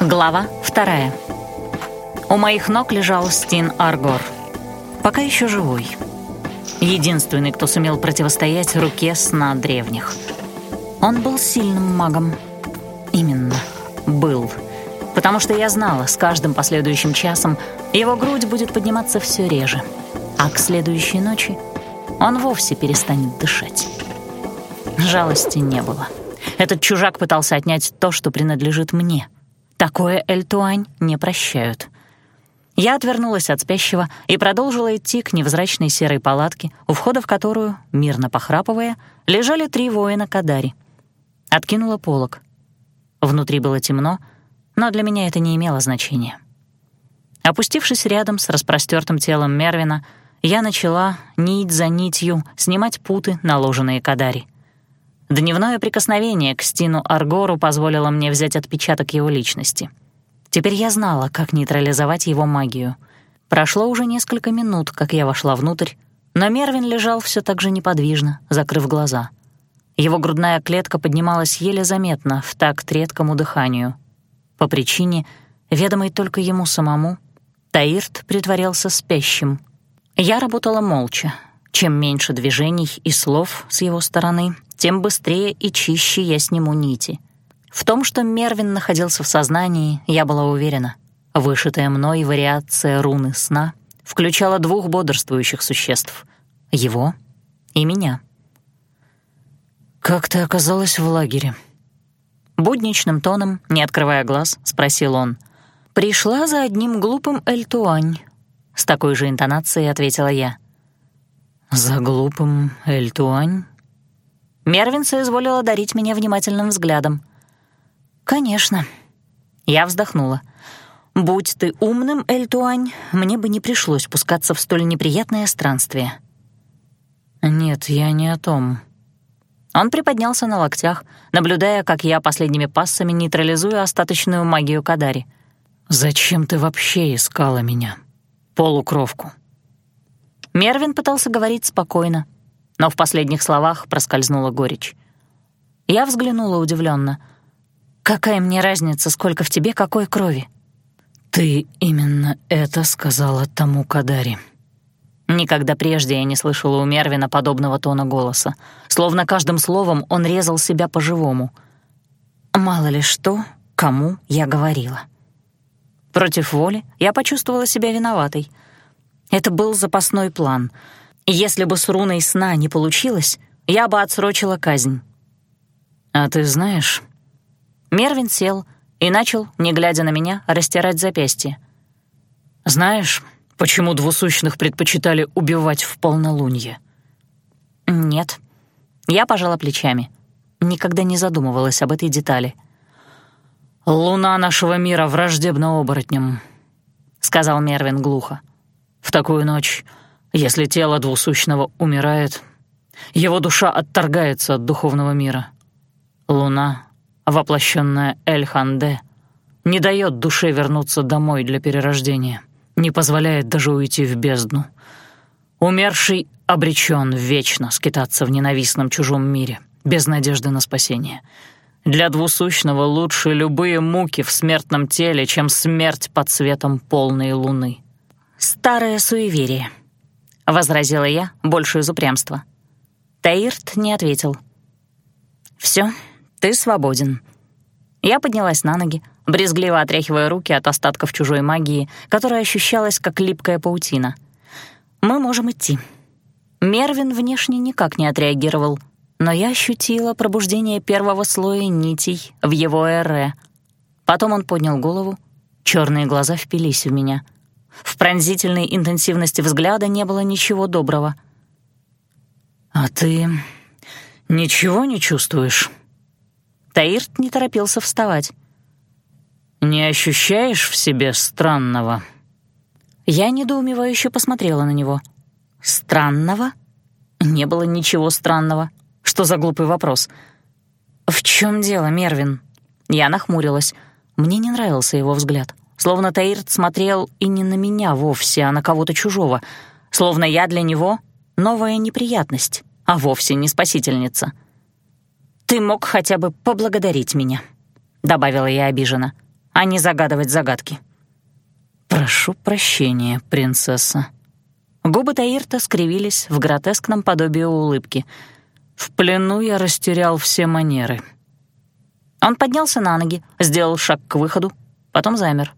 Глава вторая. У моих ног лежал Стин Аргор. Пока еще живой. Единственный, кто сумел противостоять руке сна древних. Он был сильным магом. Именно. Был. Потому что я знала, с каждым последующим часом его грудь будет подниматься все реже. А к следующей ночи он вовсе перестанет дышать. Жалости не было. Этот чужак пытался отнять то, что принадлежит мне — Такое Эльтуань не прощают. Я отвернулась от спящего и продолжила идти к невзрачной серой палатке, у входа в которую, мирно похрапывая, лежали три воина Кадари. Откинула полог. Внутри было темно, но для меня это не имело значения. Опустившись рядом с распростертым телом Мервина, я начала нить за нитью снимать путы, наложенные Кадари. Дневное прикосновение к Стину Аргору позволило мне взять отпечаток его личности. Теперь я знала, как нейтрализовать его магию. Прошло уже несколько минут, как я вошла внутрь, но Мервин лежал все так же неподвижно, закрыв глаза. Его грудная клетка поднималась еле заметно в такт редкому дыханию. По причине, ведомой только ему самому, Таирт притворялся спящим. Я работала молча. Чем меньше движений и слов с его стороны — тем быстрее и чище я сниму нити. В том, что Мервин находился в сознании, я была уверена. Вышитая мной вариация руны сна включала двух бодрствующих существ — его и меня. «Как ты оказалась в лагере?» Будничным тоном, не открывая глаз, спросил он. «Пришла за одним глупым Эльтуань», — с такой же интонацией ответила я. «За глупым Эльтуань?» Мервин соизволил одарить меня внимательным взглядом. «Конечно». Я вздохнула. «Будь ты умным, Эльтуань, мне бы не пришлось пускаться в столь неприятное странствие». «Нет, я не о том». Он приподнялся на локтях, наблюдая, как я последними пассами нейтрализую остаточную магию Кадари. «Зачем ты вообще искала меня? Полукровку?» Мервин пытался говорить спокойно, но в последних словах проскользнула горечь. Я взглянула удивленно. «Какая мне разница, сколько в тебе какой крови?» «Ты именно это сказала тому Кадари». Никогда прежде я не слышала у Мервина подобного тона голоса. Словно каждым словом он резал себя по-живому. Мало ли что, кому я говорила. Против воли я почувствовала себя виноватой. Это был запасной план — если бы с руной сна не получилось, я бы отсрочила казнь. А ты знаешь... Мервин сел и начал, не глядя на меня, растирать запястье. «Знаешь, почему двусущных предпочитали убивать в полнолуние?» «Нет». Я пожала плечами. Никогда не задумывалась об этой детали. «Луна нашего мира враждебна оборотням», — сказал Мервин глухо. «В такую ночь если тело двусущного умирает, его душа отторгается от духовного мира. Луна, воплощенная Эль-Ханде, не дает душе вернуться домой для перерождения, не позволяет даже уйти в бездну. Умерший обречен вечно скитаться в ненавистном чужом мире, без надежды на спасение. Для двусущного лучше любые муки в смертном теле, чем смерть под светом полной луны. Старое суеверие —— возразила я, больше из упрямства. Таирт не ответил. «Всё, ты свободен». Я поднялась на ноги, брезгливо отряхивая руки от остатков чужой магии, которая ощущалась как липкая паутина. «Мы можем идти». Мервин внешне никак не отреагировал, но я ощутила пробуждение первого слоя нитей в его эре. Потом он поднял голову, черные глаза впились в меня — в пронзительной интенсивности взгляда не было ничего доброго. «А ты ничего не чувствуешь?» Таирт не торопился вставать. «Не ощущаешь в себе странного?» Я недоумевающе посмотрела на него. «Странного?» Не было ничего странного. Что за глупый вопрос? «В чем дело, Мервин?» Я нахмурилась. Мне не нравился его взгляд. Словно Таирт смотрел и не на меня вовсе, а на кого-то чужого. Словно я для него — новая неприятность, а вовсе не спасительница. «Ты мог хотя бы поблагодарить меня», — добавила я обиженно. а не загадывать загадки. «Прошу прощения, принцесса». Губы Таирта скривились в гротескном подобии улыбки. «В плену я растерял все манеры». Он поднялся на ноги, сделал шаг к выходу, потом замер.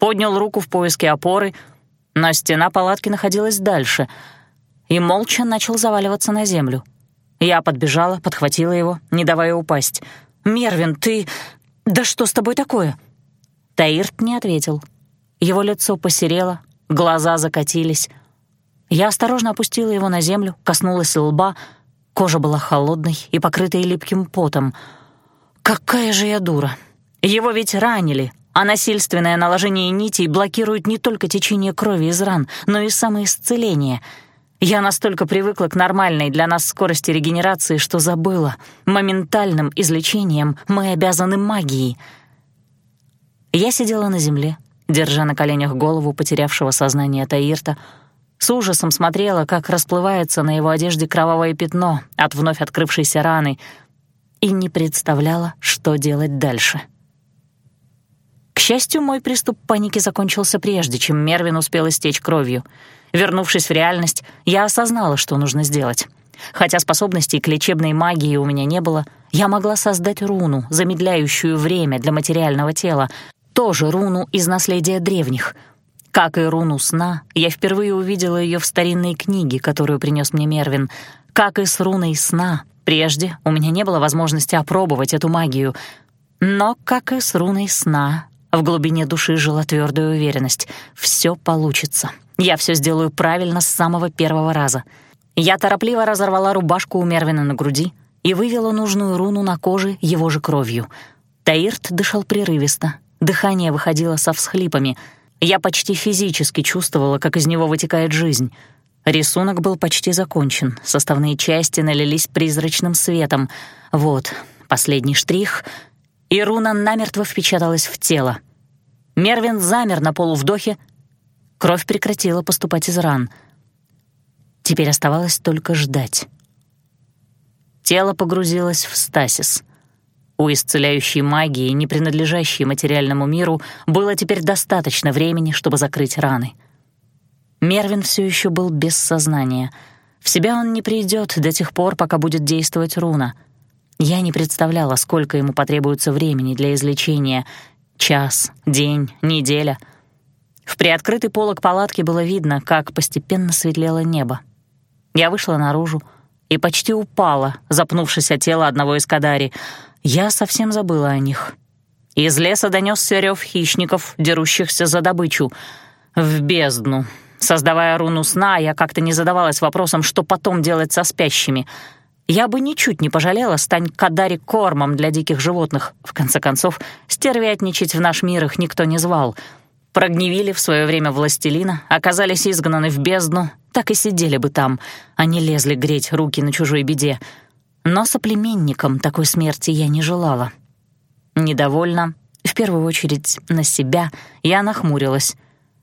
Поднял руку в поиске опоры, но стена палатки находилась дальше и молча начал заваливаться на землю. Я подбежала, подхватила его, не давая упасть. «Мервин, ты... Да что с тобой такое?» Таирт не ответил. Его лицо посерело, глаза закатились. Я осторожно опустила его на землю, коснулась лба. Кожа была холодной и покрытой липким потом. «Какая же я дура! Его ведь ранили!» А насильственное наложение нитей блокирует не только течение крови из ран, но и самоисцеление. Я настолько привыкла к нормальной для нас скорости регенерации, что забыла. Моментальным излечением мы обязаны магией. Я сидела на земле, держа на коленях голову потерявшего сознание Таирта, с ужасом смотрела, как расплывается на его одежде кровавое пятно от вновь открывшейся раны, и не представляла, что делать дальше. К счастью, мой приступ паники закончился прежде, чем Мервин успел истечь кровью. Вернувшись в реальность, я осознала, что нужно сделать. Хотя способностей к лечебной магии у меня не было, я могла создать руну, замедляющую время для материального тела, тоже руну из наследия древних. Как и руну сна, я впервые увидела ее в старинной книге, которую принес мне Мервин. Как и с руной сна, прежде у меня не было возможности опробовать эту магию. Но, как и с руной сна, в глубине души жила твердая уверенность. Все получится. Я все сделаю правильно с самого первого раза. Я торопливо разорвала рубашку у Мервина на груди и вывела нужную руну на коже его же кровью. Таирт дышал прерывисто, Дыхание выходило со всхлипами. Я почти физически чувствовала, как из него вытекает жизнь. Рисунок был почти закончен, составные части налились призрачным светом. Вот, последний штрих, и руна намертво впечаталась в тело. Мервин замер на полувдохе, кровь прекратила поступать из ран. Теперь оставалось только ждать. Тело погрузилось в стасис — у исцеляющей магии, не принадлежащей материальному миру, было теперь достаточно времени, чтобы закрыть раны. Мервин все еще был без сознания. В себя он не придет до тех пор, пока будет действовать руна. Я не представляла, сколько ему потребуется времени для излечения. Час, день, неделя. В приоткрытый полог палатки было видно, как постепенно светлело небо. Я вышла наружу и почти упала, запнувшись о тело одного из кадари — я совсем забыла о них. Из леса донесся рев хищников, дерущихся за добычу. В бездну. Создавая руну сна, я как-то не задавалась вопросом, что потом делать со спящими. Я бы ничуть не пожалела стань Кадари кормом для диких животных. В конце концов, стервятничать в наш мир их никто не звал. Прогневили в свое время властелина, оказались изгнаны в бездну, так и сидели бы там, а не лезли греть руки на чужой беде — но соплеменникам такой смерти я не желала. Недовольна, в первую очередь на себя, я нахмурилась.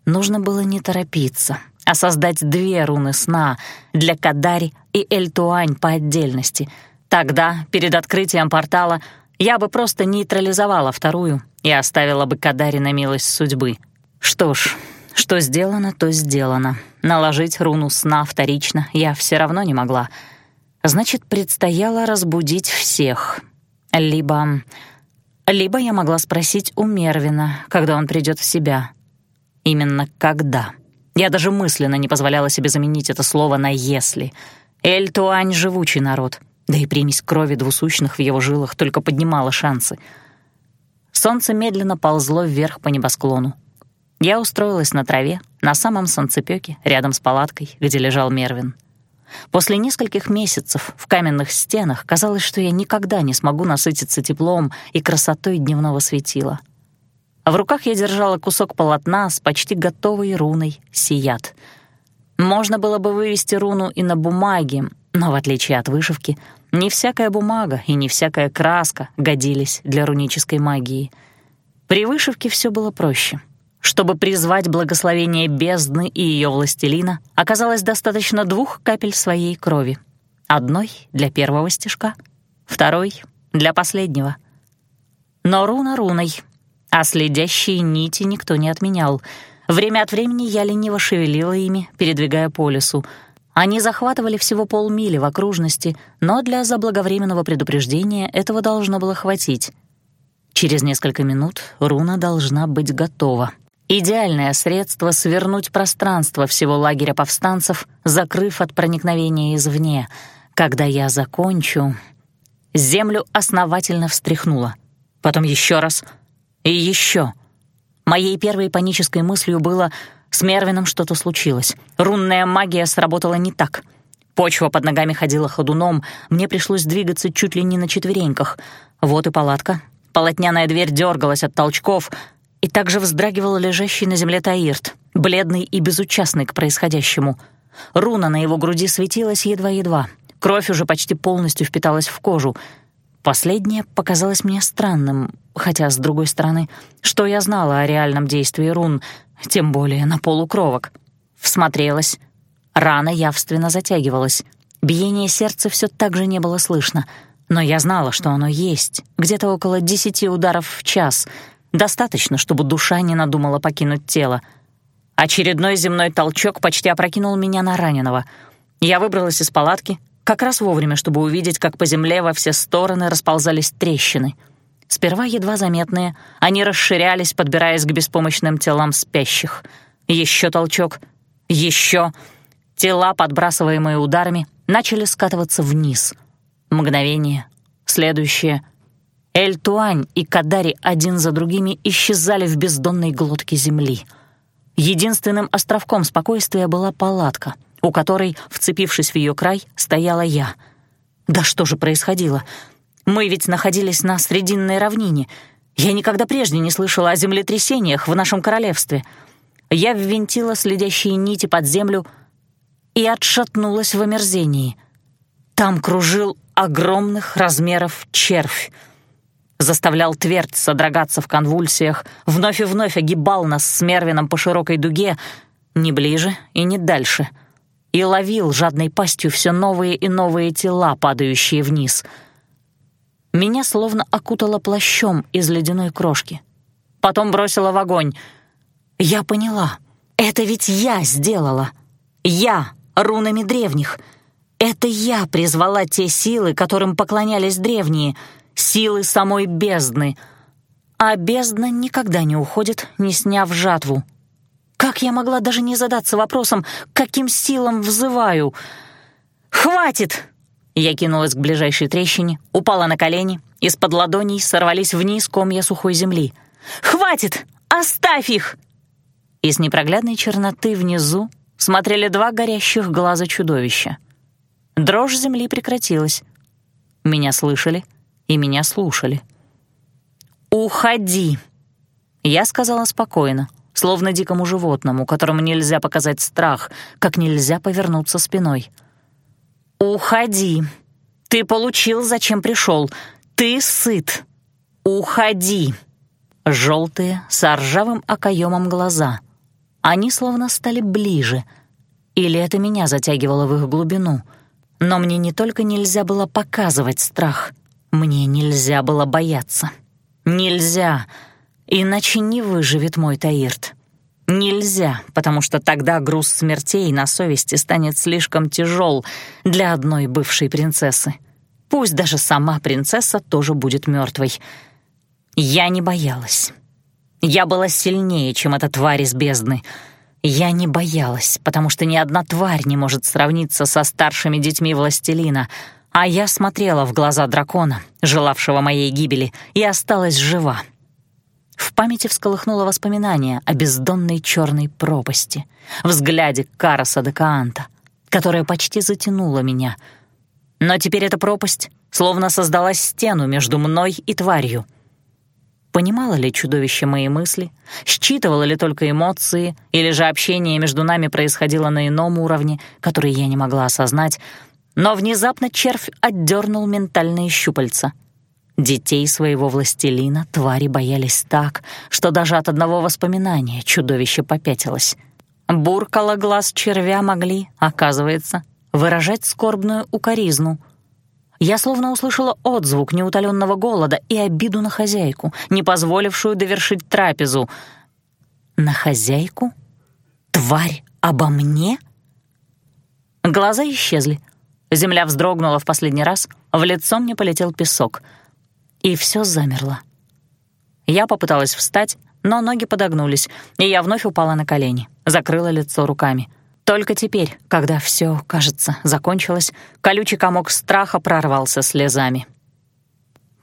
Нужно было не торопиться, а создать две руны сна для Кадари и Эльтуань по отдельности. Тогда, перед открытием портала, я бы просто нейтрализовала вторую и оставила бы Кадари на милость судьбы. Что ж, что сделано, то сделано. Наложить руну сна вторично я все равно не могла — Значит, предстояло разбудить всех. Либо... Либо я могла спросить у Мервина, когда он придет в себя. Именно когда. Я даже мысленно не позволяла себе заменить это слово на «если». Эль-Туань — живучий народ, да и примесь крови двусущных в его жилах только поднимала шансы. Солнце медленно ползло вверх по небосклону. Я устроилась на траве, на самом солнцепёке, рядом с палаткой, где лежал Мервин — После нескольких месяцев в каменных стенах казалось, что я никогда не смогу насытиться теплом и красотой дневного светила. В руках я держала кусок полотна с почти готовой руной «Сият». Можно было бы вывести руну и на бумаге, но в отличие от вышивки, не всякая бумага и не всякая краска годились для рунической магии. При вышивке все было проще — чтобы призвать благословение бездны и ее властелина, оказалось достаточно двух капель своей крови. Одной для первого стежка, второй для последнего. Но руна руной. А следящие нити никто не отменял. Время от времени я лениво шевелила ими, передвигая по лесу. Они захватывали всего полмили в окружности, но для заблаговременного предупреждения этого должно было хватить. Через несколько минут руна должна быть готова. Идеальное средство свернуть пространство всего лагеря повстанцев, закрыв от проникновения извне. Когда я закончу... Землю основательно встряхнуло. Потом еще раз и еще. Моей первой панической мыслью было «с Мервином что-то случилось. Рунная магия сработала не так». Почва под ногами ходила ходуном, мне пришлось двигаться чуть ли не на четвереньках. Вот и палатка. Полотняная дверь дергалась от толчков — и также вздрагивал лежащий на земле Таирт, бледный и безучастный к происходящему. Руна на его груди светилась едва-едва. Кровь уже почти полностью впиталась в кожу. Последнее показалось мне странным, хотя, с другой стороны, что я знала о реальном действии рун, тем более на полукровок. Всмотрелась. Рана явственно затягивалась. Биение сердца все так же не было слышно, но я знала, что оно есть, где-то около десяти ударов в час — Достаточно, чтобы душа не надумала покинуть тело. Очередной земной толчок почти опрокинул меня на раненого. Я выбралась из палатки, как раз вовремя, чтобы увидеть, как по земле во все стороны расползались трещины. Сперва едва заметные, они расширялись, подбираясь к беспомощным телам спящих. Еще толчок, еще. Тела, подбрасываемые ударами, начали скатываться вниз. Мгновение, следующее — Эль-Туань и Кадари один за другими исчезали в бездонной глотке земли. Единственным островком спокойствия была палатка, у которой, вцепившись в ее край, стояла я. Да что же происходило? Мы ведь находились на Срединной равнине. Я никогда прежде не слышала о землетрясениях в нашем королевстве. Я ввинтила следящие нити под землю и отшатнулась в омерзении. Там кружил огромных размеров червь заставлял твердь содрогаться в конвульсиях, вновь и вновь огибал нас с Мервином по широкой дуге, не ближе и не дальше, и ловил жадной пастью все новые и новые тела, падающие вниз. Меня словно окутало плащом из ледяной крошки. Потом бросила в огонь. Я поняла, это ведь я сделала. Я, рунами древних. Это я призвала те силы, которым поклонялись древние — силы самой бездны. А бездна никогда не уходит, не сняв жатву. Как я могла даже не задаться вопросом, каким силам взываю? «Хватит!» Я кинулась к ближайшей трещине, упала на колени, из-под ладоней сорвались вниз комья сухой земли. «Хватит! Оставь их!» Из непроглядной черноты внизу смотрели два горящих глаза чудовища. Дрожь земли прекратилась. Меня слышали — и меня слушали. «Уходи!» Я сказала спокойно, словно дикому животному, которому нельзя показать страх, как нельзя повернуться спиной. «Уходи! Ты получил, зачем пришел. Ты сыт. Уходи!» Желтые, с ржавым окоемом глаза. Они словно стали ближе. Или это меня затягивало в их глубину. Но мне не только нельзя было показывать страх — мне нельзя было бояться. Нельзя, иначе не выживет мой Таирт. Нельзя, потому что тогда груз смертей на совести станет слишком тяжел для одной бывшей принцессы. Пусть даже сама принцесса тоже будет мертвой. Я не боялась. Я была сильнее, чем эта тварь из бездны. Я не боялась, потому что ни одна тварь не может сравниться со старшими детьми Властелина — а я смотрела в глаза дракона, желавшего моей гибели, и осталась жива. В памяти всколыхнуло воспоминание о бездонной черной пропасти, взгляде Караса де Каанта, которая почти затянула меня. Но теперь эта пропасть словно создала стену между мной и тварью. Понимало ли чудовище мои мысли, считывало ли только эмоции, или же общение между нами происходило на ином уровне, который я не могла осознать, но внезапно червь отдернул ментальные щупальца. Детей своего властелина твари боялись так, что даже от одного воспоминания чудовище попятилось. Буркало глаз червя могли, оказывается, выражать скорбную укоризну. Я словно услышала отзвук неутоленного голода и обиду на хозяйку, не позволившую довершить трапезу. На хозяйку? Тварь обо мне? Глаза исчезли. Земля вздрогнула в последний раз, в лицо мне полетел песок. И все замерло. Я попыталась встать, но ноги подогнулись, и я вновь упала на колени, закрыла лицо руками. Только теперь, когда все, кажется, закончилось, колючий комок страха прорвался слезами.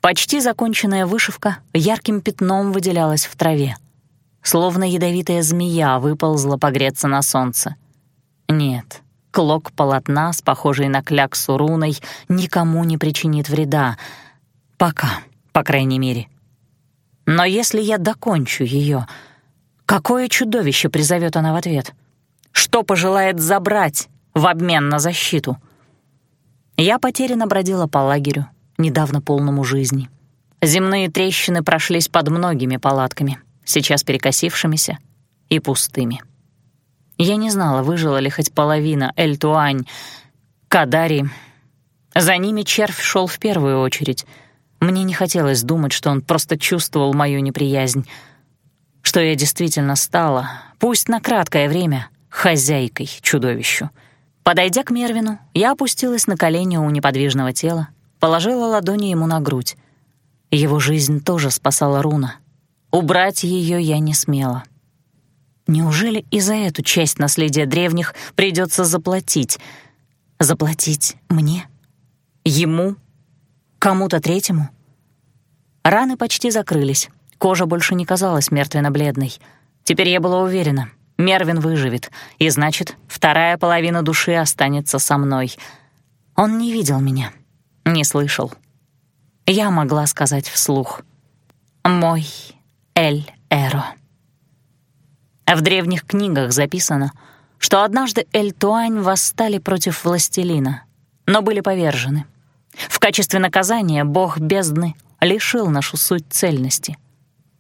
Почти законченная вышивка ярким пятном выделялась в траве. Словно ядовитая змея выползла погреться на солнце. Нет, клок полотна с похожей на кляксу руной никому не причинит вреда. Пока, по крайней мере. Но если я докончу ее, какое чудовище призовет она в ответ? Что пожелает забрать в обмен на защиту? Я потерянно бродила по лагерю, недавно полному жизни. Земные трещины прошлись под многими палатками, сейчас перекосившимися и пустыми. Я не знала, выжила ли хоть половина Эль-Туань, Кадари. За ними червь шел в первую очередь — мне не хотелось думать, что он просто чувствовал мою неприязнь, что я действительно стала, пусть на краткое время, хозяйкой чудовищу. Подойдя к Мервину, я опустилась на колени у неподвижного тела, положила ладони ему на грудь. Его жизнь тоже спасала руна. Убрать ее я не смела. Неужели и за эту часть наследия древних придется заплатить? Заплатить мне? Ему? Кому-то третьему? Раны почти закрылись, кожа больше не казалась мертвенно-бледной. Теперь я была уверена, Мервин выживет, и значит, вторая половина души останется со мной. Он не видел меня, не слышал. Я могла сказать вслух «Мой Эль-Эро». В древних книгах записано, что однажды Эль-Туань восстали против властелина, но были повержены. В качестве наказания бог бездны лишил нашу суть цельности.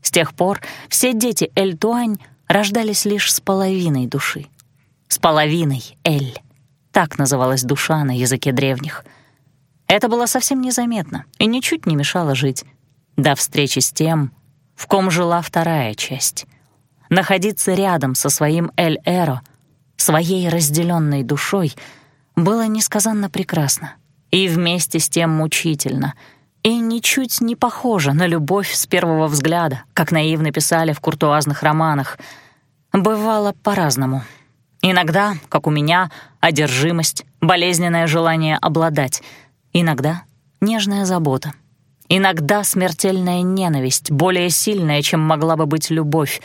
С тех пор все дети Эль-Туань рождались лишь с половиной души. С половиной Эль. Так называлась душа на языке древних. Это было совсем незаметно и ничуть не мешало жить. До встречи с тем, в ком жила вторая часть. Находиться рядом со своим Эль-Эро, своей разделенной душой, было несказанно прекрасно и вместе с тем мучительно — и ничуть не похожа на любовь с первого взгляда, как наивно писали в куртуазных романах. Бывало по-разному. Иногда, как у меня, одержимость, болезненное желание обладать. Иногда нежная забота. Иногда смертельная ненависть, более сильная, чем могла бы быть любовь.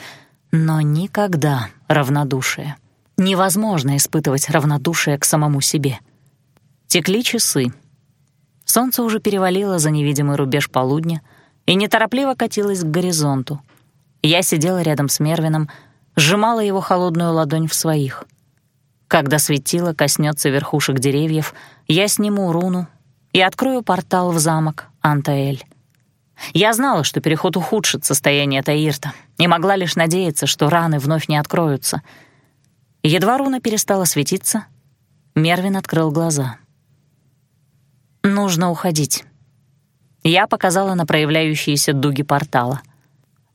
Но никогда равнодушие. Невозможно испытывать равнодушие к самому себе. Текли часы — Солнце уже перевалило за невидимый рубеж полудня и неторопливо катилось к горизонту. Я сидела рядом с Мервином, сжимала его холодную ладонь в своих. Когда светило коснется верхушек деревьев, я сниму руну и открою портал в замок Антаэль. Я знала, что переход ухудшит состояние Таирта, и могла лишь надеяться, что раны вновь не откроются. Едва руна перестала светиться, Мервин открыл глаза — Нужно уходить. Я показала на проявляющиеся дуги портала.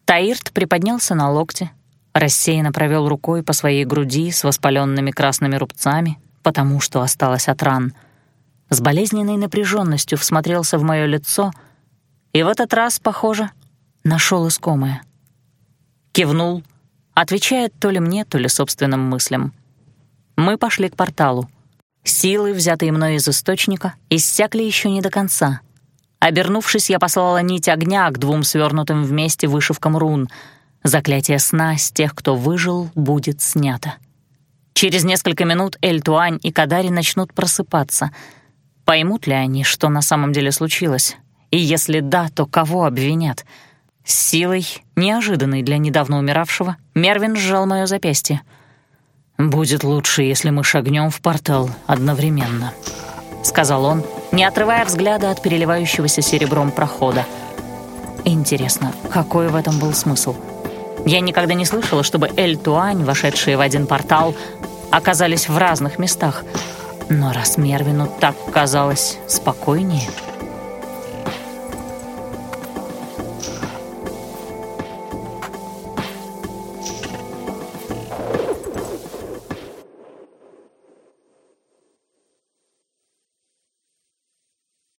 Таирт приподнялся на локте, рассеянно провел рукой по своей груди с воспаленными красными рубцами, потому что осталось от ран. С болезненной напряженностью всмотрелся в мое лицо и в этот раз, похоже, нашел искомое. Кивнул, отвечает то ли мне, то ли собственным мыслям. Мы пошли к порталу. Силы, взятые мной из источника, иссякли еще не до конца. Обернувшись, я послала нить огня к двум свернутым вместе вышивкам рун. Заклятие сна с тех, кто выжил, будет снято. Через несколько минут Эль-Туань и Кадари начнут просыпаться. Поймут ли они, что на самом деле случилось? И если да, то кого обвинят? С силой, неожиданной для недавно умиравшего, Мервин сжал мое запястье — «Будет лучше, если мы шагнем в портал одновременно», — сказал он, не отрывая взгляда от переливающегося серебром прохода. Интересно, какой в этом был смысл? Я никогда не слышала, чтобы Эль-Туань, вошедшие в один портал, оказались в разных местах. Но раз Мервину так казалось спокойнее...